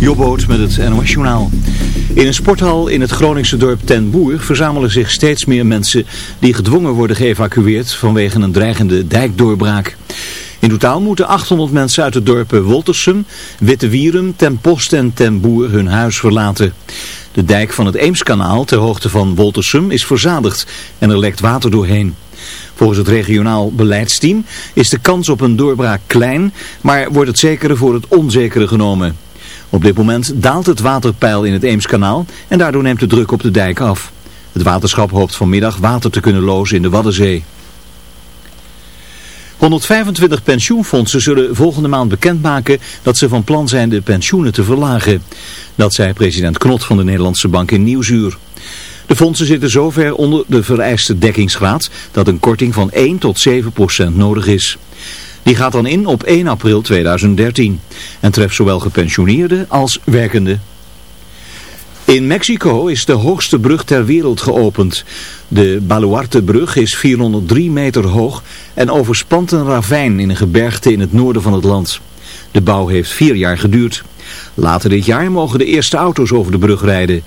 Jobboot met het NOS Journaal. In een sporthal in het Groningse dorp Ten Boer verzamelen zich steeds meer mensen die gedwongen worden geëvacueerd vanwege een dreigende dijkdoorbraak. In totaal moeten 800 mensen uit de dorpen Woltersum, Wittewierum, Ten Post en Ten Boer hun huis verlaten. De dijk van het Eemskanaal ter hoogte van Woltersum is verzadigd en er lekt water doorheen. Volgens het regionaal beleidsteam is de kans op een doorbraak klein, maar wordt het zekere voor het onzekere genomen. Op dit moment daalt het waterpeil in het Eemskanaal en daardoor neemt de druk op de dijk af. Het waterschap hoopt vanmiddag water te kunnen lozen in de Waddenzee. 125 pensioenfondsen zullen volgende maand bekendmaken dat ze van plan zijn de pensioenen te verlagen. Dat zei president Knot van de Nederlandse Bank in Nieuwsuur. De fondsen zitten zover onder de vereiste dekkingsgraad dat een korting van 1 tot 7 procent nodig is. Die gaat dan in op 1 april 2013 en treft zowel gepensioneerden als werkenden. In Mexico is de hoogste brug ter wereld geopend. De Baluarte-brug is 403 meter hoog en overspant een ravijn in een gebergte in het noorden van het land. De bouw heeft vier jaar geduurd. Later dit jaar mogen de eerste auto's over de brug rijden.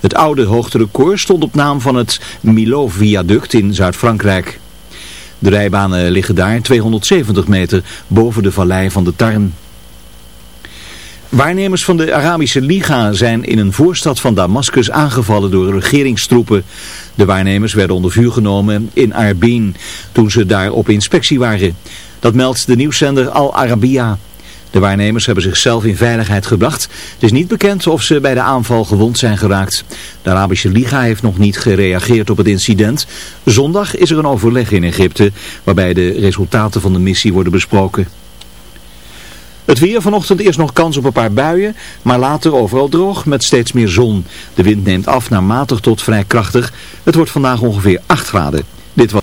Het oude hoogterecord stond op naam van het Milo-viaduct in Zuid-Frankrijk. De rijbanen liggen daar 270 meter boven de vallei van de Tarn. Waarnemers van de Arabische Liga zijn in een voorstad van Damascus aangevallen door regeringstroepen. De waarnemers werden onder vuur genomen in Arbin toen ze daar op inspectie waren. Dat meldt de nieuwszender Al Arabiya. De waarnemers hebben zichzelf in veiligheid gebracht. Het is niet bekend of ze bij de aanval gewond zijn geraakt. De Arabische Liga heeft nog niet gereageerd op het incident. Zondag is er een overleg in Egypte waarbij de resultaten van de missie worden besproken. Het weer vanochtend eerst nog kans op een paar buien, maar later overal droog met steeds meer zon. De wind neemt af naar matig tot vrij krachtig. Het wordt vandaag ongeveer 8 graden. Dit was...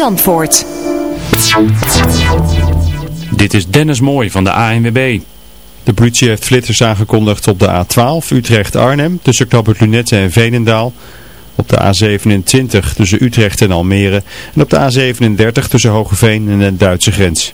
Zandvoort. Dit is Dennis Mooi van de ANWB. De politie heeft flitters aangekondigd op de A12 Utrecht-Arnhem tussen Knappert Lunette en Veenendaal. Op de A27 tussen Utrecht en Almere. En op de A37 tussen Hogeveen en de Duitse grens.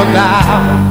lugar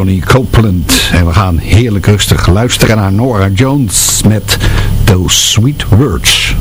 Johnny Copeland. En we gaan heerlijk rustig luisteren naar Nora Jones met Those Sweet Words.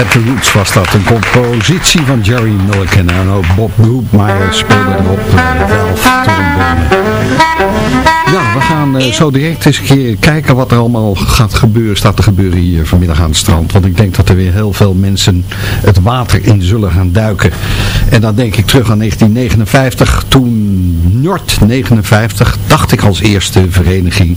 At the Roots was dat. Een compositie van Jerry Mulligan. En ook Bob Brookmeyer speelde erop Velf trombone. Ja, we gaan uh, zo direct eens een keer kijken wat er allemaal gaat gebeuren, staat te gebeuren hier vanmiddag aan het strand. Want ik denk dat er weer heel veel mensen het water in zullen gaan duiken. En dan denk ik terug aan 1959, toen Nord 59, dacht ik als eerste vereniging,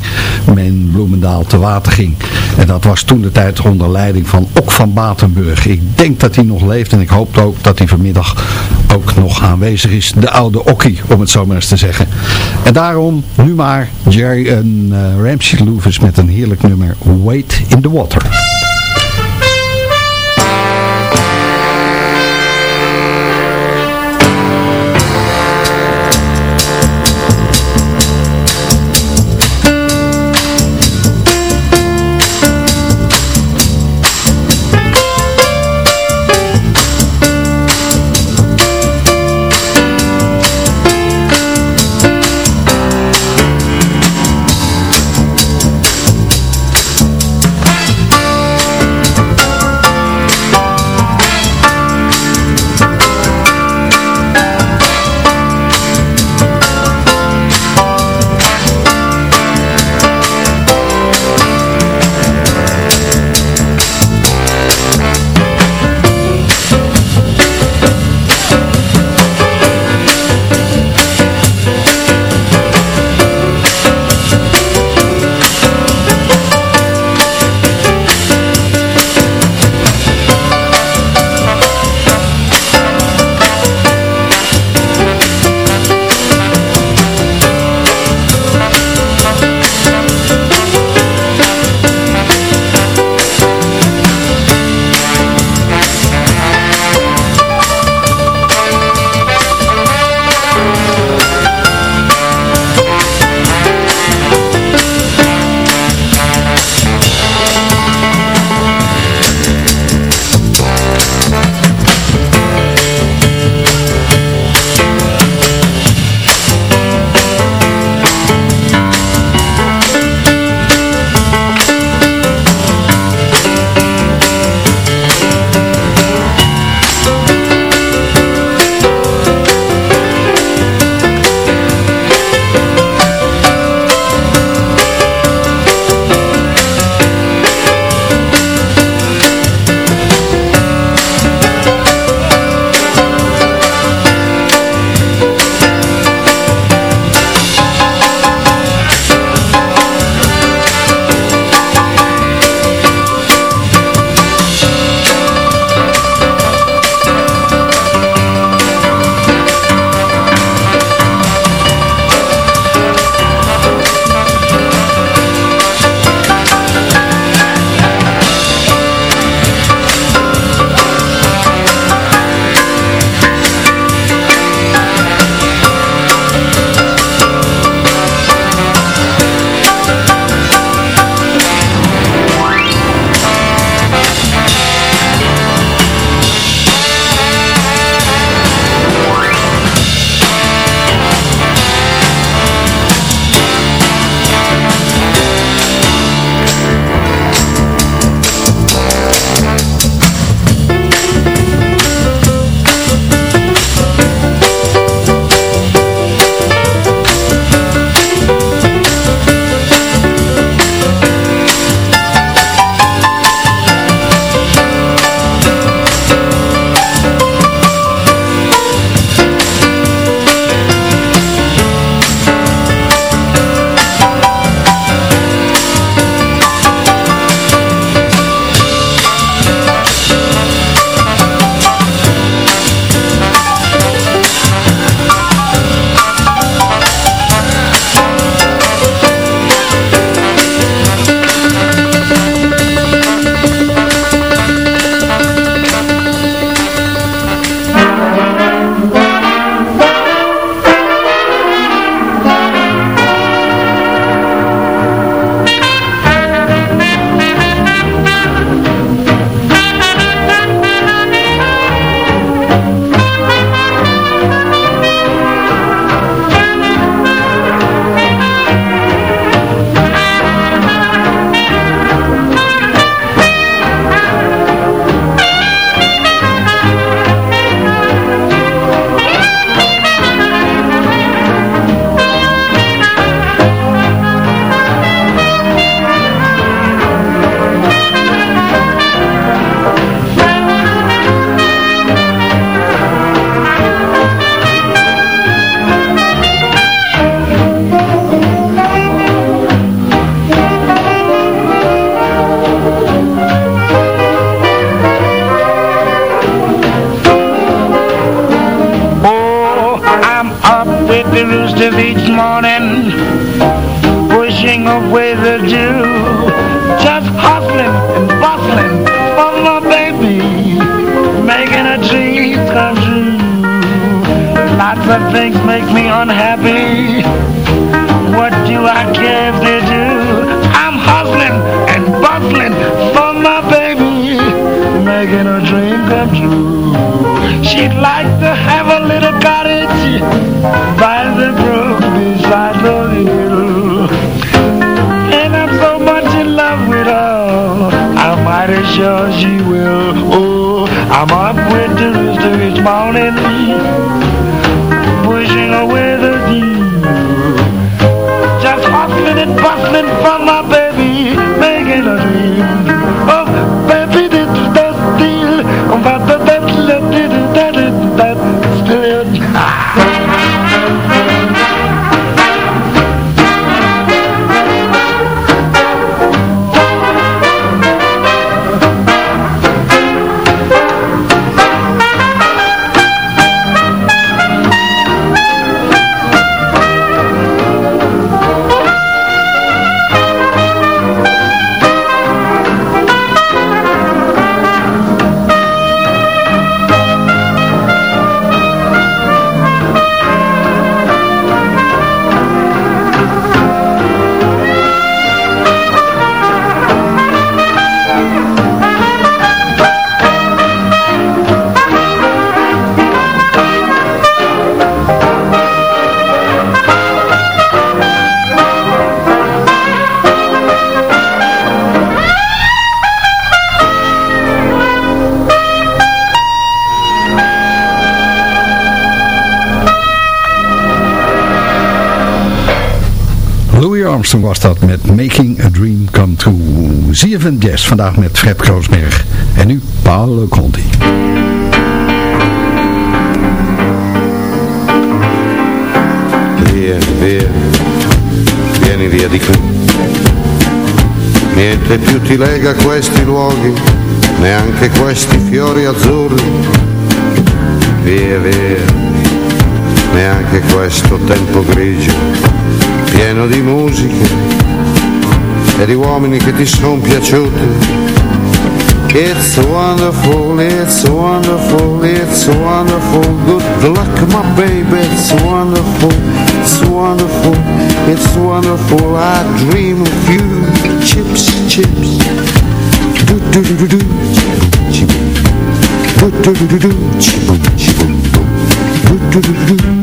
men Bloemendaal te water ging. En dat was toen de tijd onder leiding van Ok van Batenburg. Ik denk dat hij nog leeft en ik hoop ook dat hij vanmiddag ook nog aanwezig is. De oude Okkie, om het zo maar eens te zeggen. En daarom nu maar Jerry en uh, Ramsey Lewis met een heerlijk nummer Wait in the Water. Armstrong was dat met Making a Dream Come True. ZFM Jazz vandaag met Fred Kroosberg. En nu Paolo Conti. Via, via, vieni via di qui. Niente più ti lega questi luoghi, neanche questi fiori azzurri. Via, via, neanche questo tempo grigio, pieno di musiche e di uomini che ti sono piaciuti. It's wonderful, it's wonderful, it's wonderful. Good luck, my baby. It's wonderful, it's wonderful, it's wonderful. I dream of you. Chips, chips. Do do do do do. Chiboom. Do do do do do. Boom. Do do do do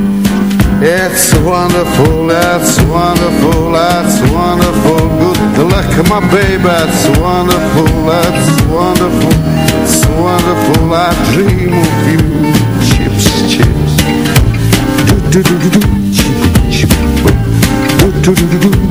It's wonderful, that's wonderful, that's wonderful. Good luck, my baby, that's wonderful, that's wonderful, it's wonderful. I dream of you chips, chips. Do do do do do, chip chip. Do do do do do,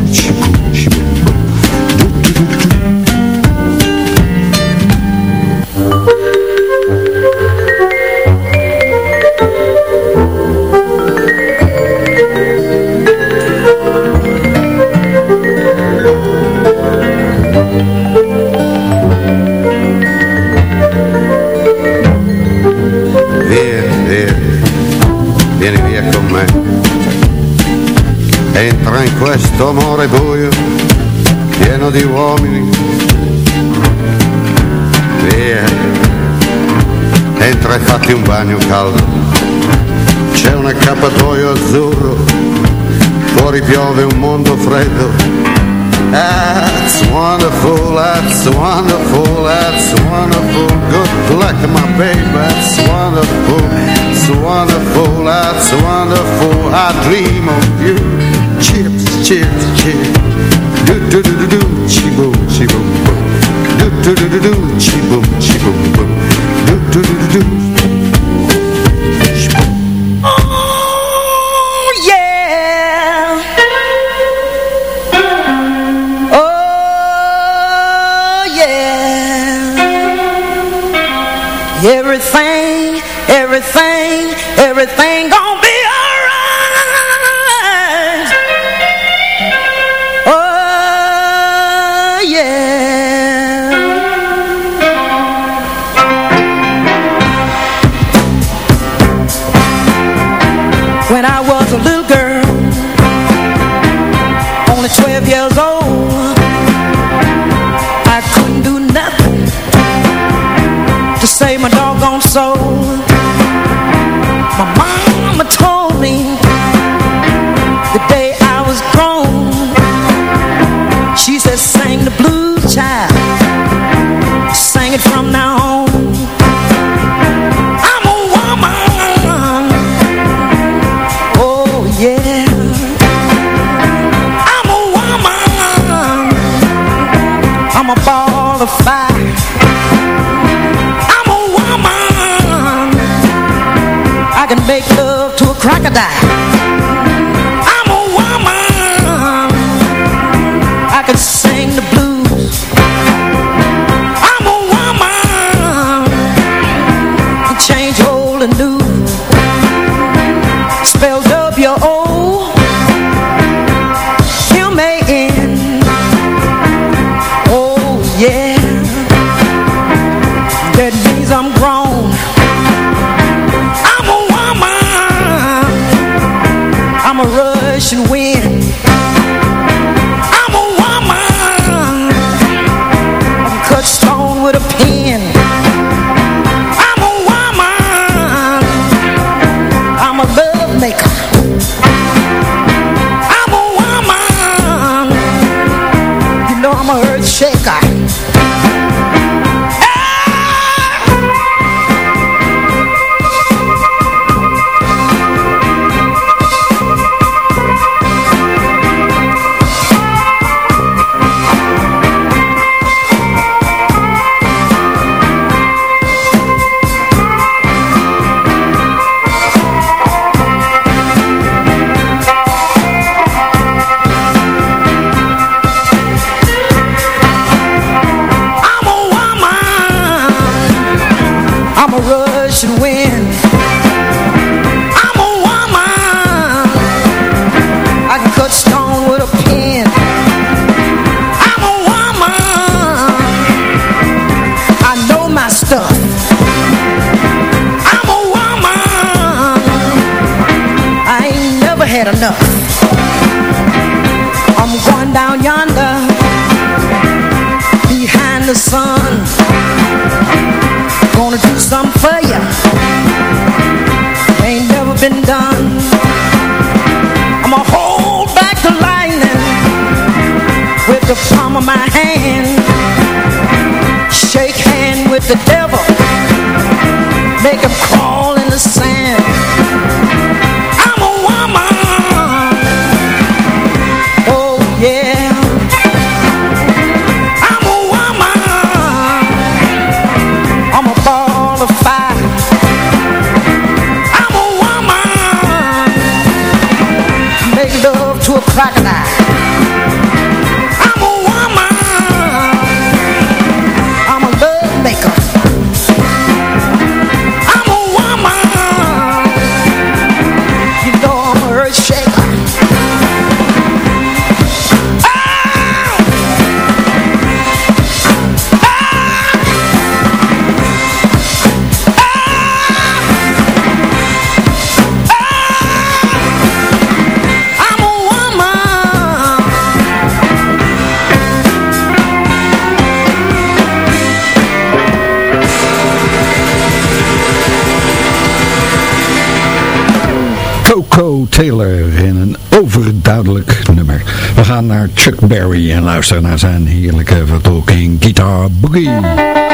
questo amore buio, pieno di uomini. Via, entra e fatti un bagno caldo. C'è un accappatoio azzurro, fuori piove un mondo freddo. That's wonderful, that's wonderful, that's wonderful. Good luck, my baby, that's wonderful, it's wonderful, that's wonderful. I dream of you. Chips, chips, chips. Do do do do do, chi boom, chi boom boom. Do do do do do, chi boom, chi boom boom. Do do do do do. crocodile. Co Taylor in een overduidelijk nummer. We gaan naar Chuck Berry en luisteren naar zijn heerlijke vertolking Guitar Boogie.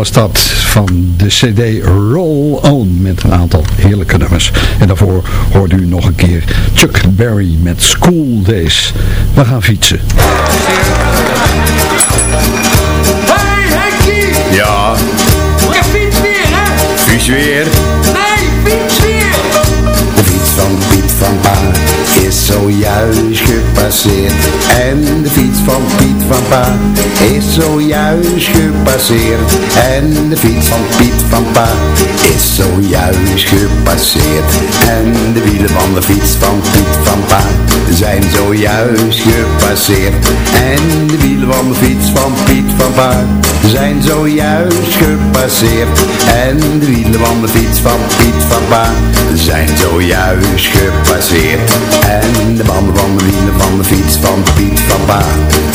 Was dat van de cd Roll On met een aantal heerlijke nummers. En daarvoor hoort u nog een keer Chuck Berry met School Days. We gaan fietsen. Hey Henkie! Ja, Je fiets weer, hè? fiets weer. Zojuist gepasseerd. En de fiets van Piet van Pa is zojuist gepasseerd. En de fiets van Piet van Pa is zojuist gepasseerd. En de wielen van de fiets van Piet van Pa zijn zojuist gepasseerd. En de wielen van de fiets van Piet van Pa zijn zojuist gepasseerd. En de wielen van de fiets van Piet van Pa zijn zojuist gepasseerd. En de banden van de wielen van de fiets van Piet van Pa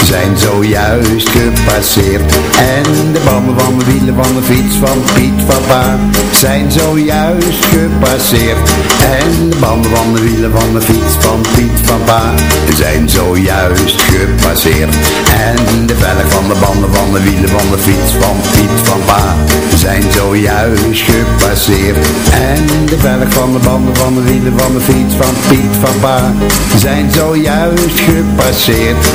zijn zojuist gepasseerd. En de banden van de wielen van de fiets van Piet van Pa zijn zojuist gepasseerd. En de banden van de wielen van de fiets van Piet van Zijn zojuist gepasseerd. En de velg van de banden van de wielen van de fiets van Piet van Pa zijn zojuist gepasseerd. En de velg van de banden van de wielen van de fiets van Piet van Pa zijn zojuist gepasseerd.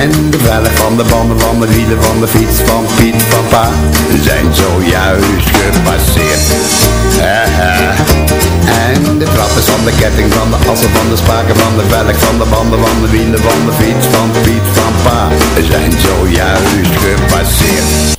En de velg van de banden van de wielen van de fiets van Piet van Pa zijn zojuist gepasseerd. Haha. En de trappers van de ketting van de assen van de spaken van de velg van de banden van de wielen van de fiets van Piet van Pa zijn zojuist gepasseerd.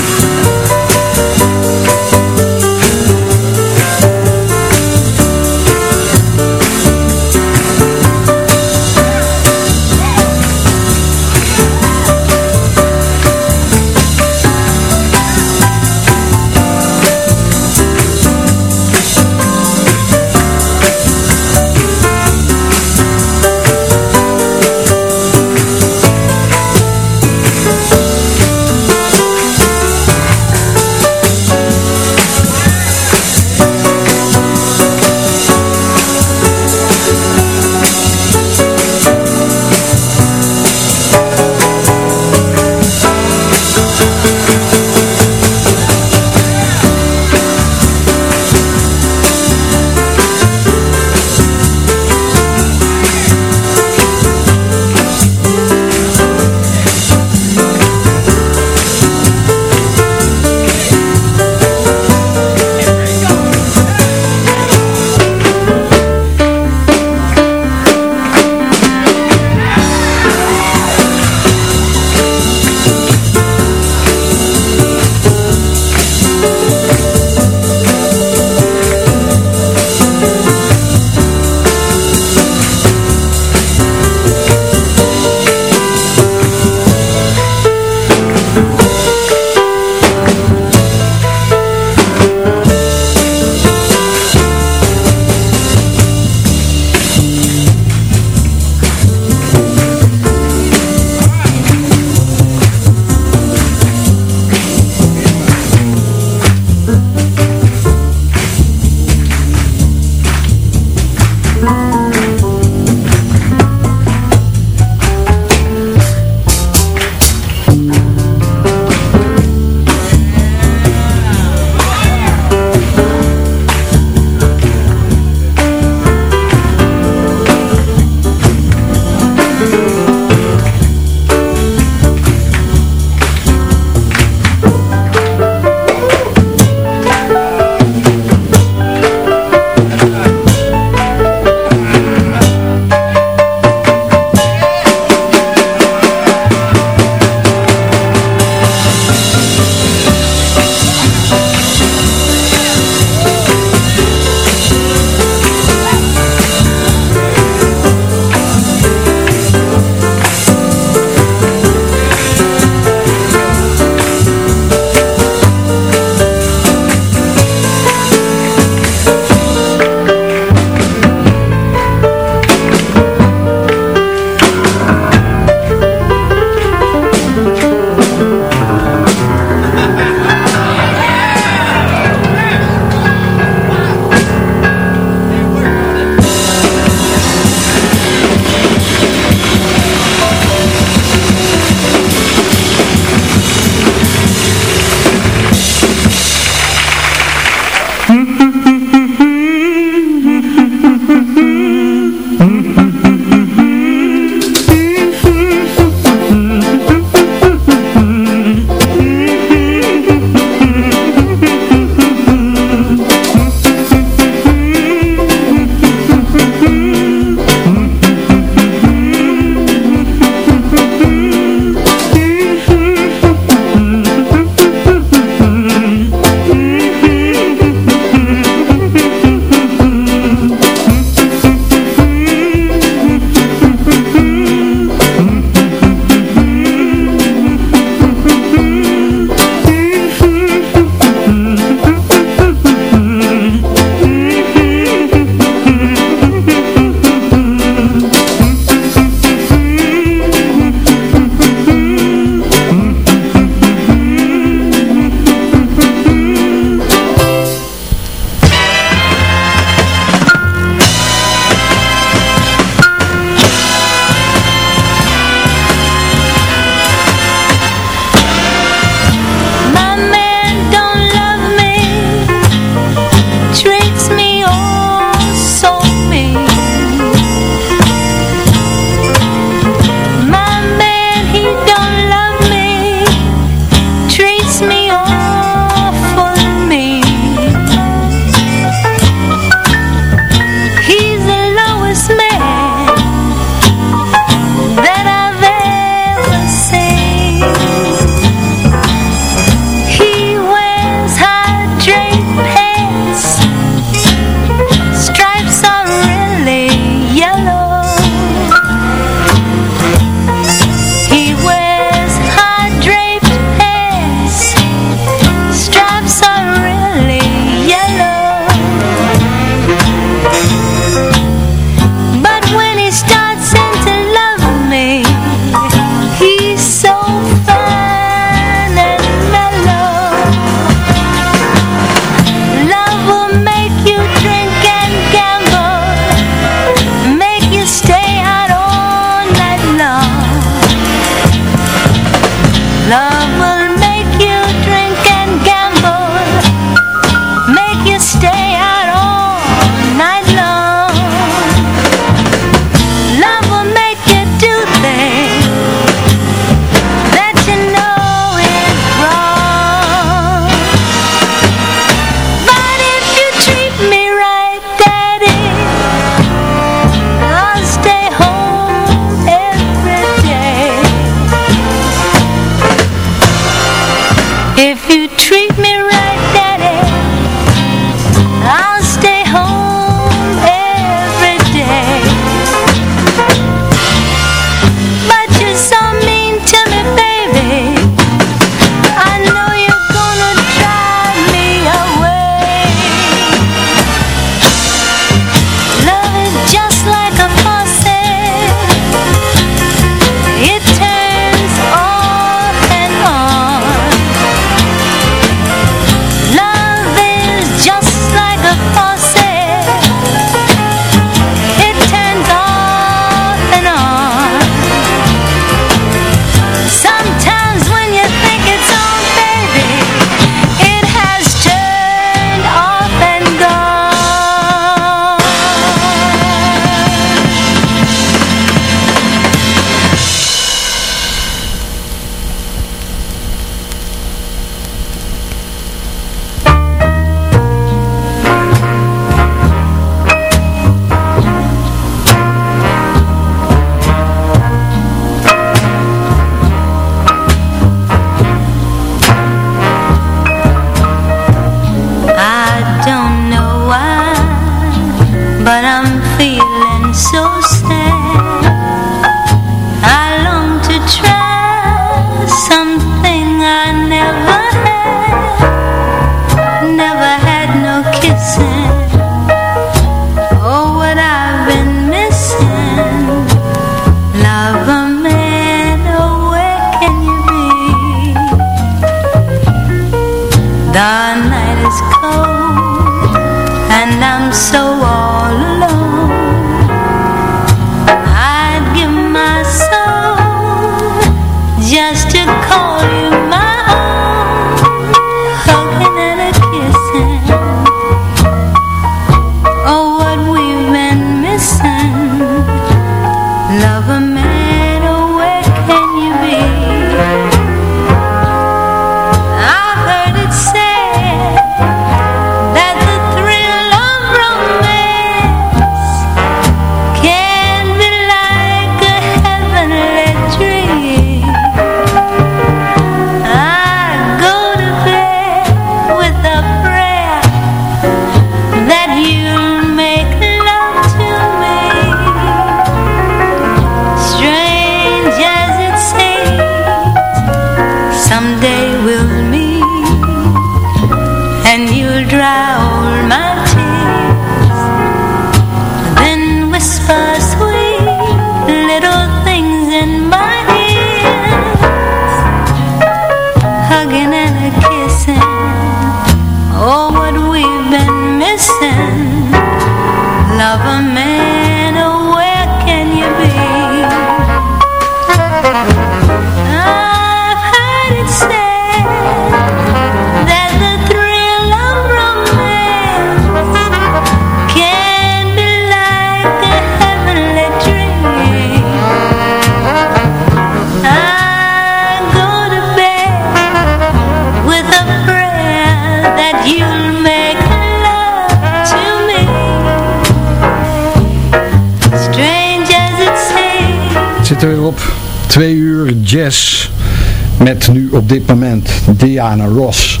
Diana Ross.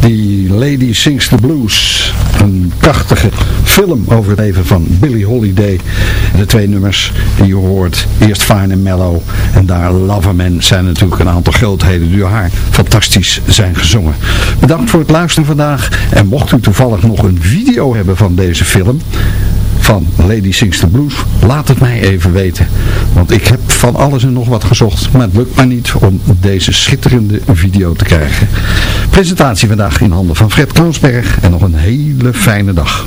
Die Lady Sings the Blues. Een prachtige film over het leven van Billie Holiday. De twee nummers die je hoort. Eerst Fine and Mellow. En daar Loverman zijn natuurlijk een aantal grootheden die haar fantastisch zijn gezongen. Bedankt voor het luisteren vandaag. En mocht u toevallig nog een video hebben van deze film van Lady Sings the Blues, laat het mij even weten. Want ik heb van alles en nog wat gezocht, maar het lukt mij niet om deze schitterende video te krijgen. Presentatie vandaag in handen van Fred Kroonsberg en nog een hele fijne dag.